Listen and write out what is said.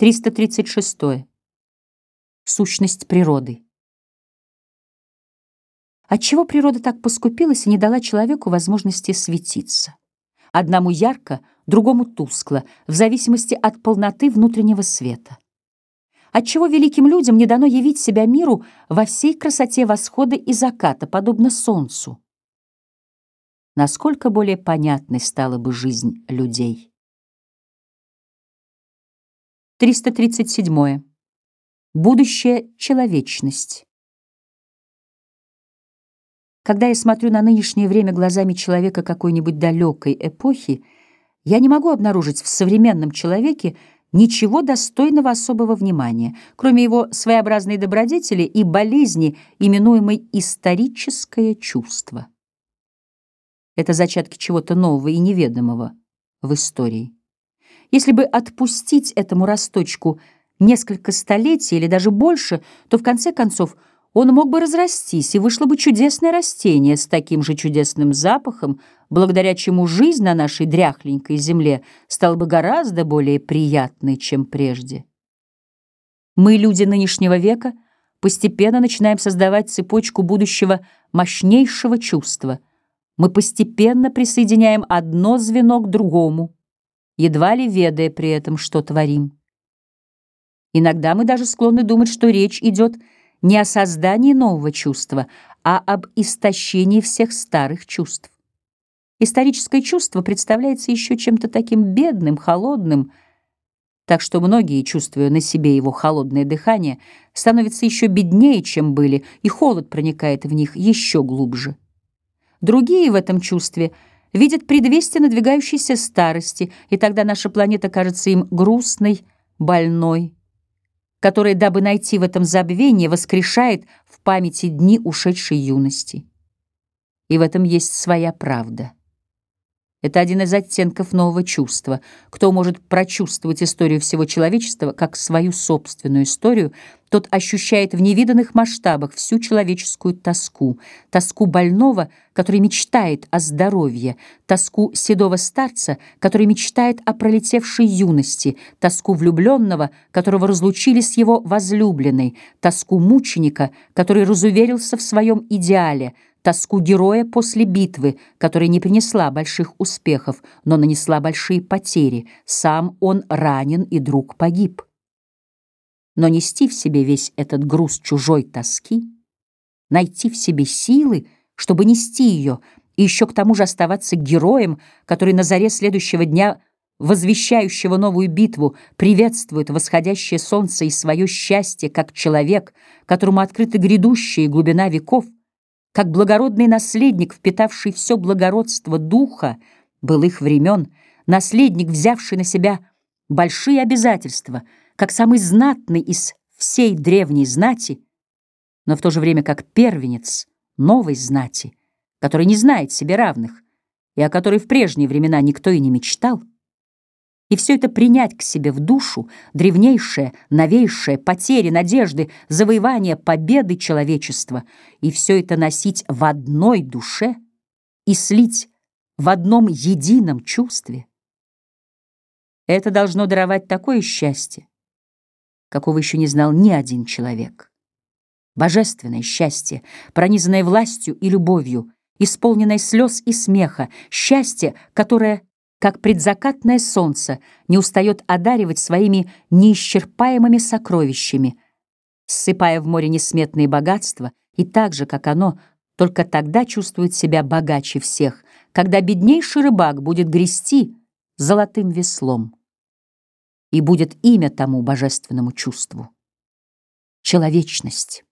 336. Сущность природы. Отчего природа так поскупилась и не дала человеку возможности светиться? Одному ярко, другому тускло, в зависимости от полноты внутреннего света. Отчего великим людям не дано явить себя миру во всей красоте восхода и заката, подобно солнцу? Насколько более понятной стала бы жизнь людей? 337. Будущая человечность. Когда я смотрю на нынешнее время глазами человека какой-нибудь далекой эпохи, я не могу обнаружить в современном человеке ничего достойного особого внимания, кроме его своеобразной добродетели и болезни, именуемой историческое чувство. Это зачатки чего-то нового и неведомого в истории. Если бы отпустить этому росточку несколько столетий или даже больше, то в конце концов он мог бы разрастись, и вышло бы чудесное растение с таким же чудесным запахом, благодаря чему жизнь на нашей дряхленькой земле стала бы гораздо более приятной, чем прежде. Мы, люди нынешнего века, постепенно начинаем создавать цепочку будущего мощнейшего чувства. Мы постепенно присоединяем одно звено к другому — едва ли ведая при этом, что творим. Иногда мы даже склонны думать, что речь идет не о создании нового чувства, а об истощении всех старых чувств. Историческое чувство представляется еще чем-то таким бедным, холодным, так что многие, чувствуя на себе его холодное дыхание, становятся еще беднее, чем были, и холод проникает в них еще глубже. Другие в этом чувстве — видят предвестие надвигающейся старости, и тогда наша планета кажется им грустной, больной, которая, дабы найти в этом забвение, воскрешает в памяти дни ушедшей юности. И в этом есть своя правда. Это один из оттенков нового чувства. Кто может прочувствовать историю всего человечества как свою собственную историю, тот ощущает в невиданных масштабах всю человеческую тоску, тоску больного, который мечтает о здоровье, тоску седого старца, который мечтает о пролетевшей юности, тоску влюбленного, которого разлучили с его возлюбленной, тоску мученика, который разуверился в своем идеале — тоску героя после битвы, которая не принесла больших успехов, но нанесла большие потери. Сам он ранен и друг погиб. Но нести в себе весь этот груз чужой тоски, найти в себе силы, чтобы нести ее, и еще к тому же оставаться героем, который на заре следующего дня возвещающего новую битву, приветствует восходящее солнце и свое счастье как человек, которому открыта грядущая глубина веков — как благородный наследник, впитавший все благородство духа былых времен, наследник, взявший на себя большие обязательства, как самый знатный из всей древней знати, но в то же время как первенец новой знати, который не знает себе равных и о которой в прежние времена никто и не мечтал, и все это принять к себе в душу, древнейшее, новейшее, потери, надежды, завоевание, победы человечества, и все это носить в одной душе и слить в одном едином чувстве. Это должно даровать такое счастье, какого еще не знал ни один человек. Божественное счастье, пронизанное властью и любовью, исполненное слез и смеха, счастье, которое — как предзакатное солнце не устает одаривать своими неисчерпаемыми сокровищами, ссыпая в море несметные богатства, и так же, как оно, только тогда чувствует себя богаче всех, когда беднейший рыбак будет грести золотым веслом. И будет имя тому божественному чувству — человечность.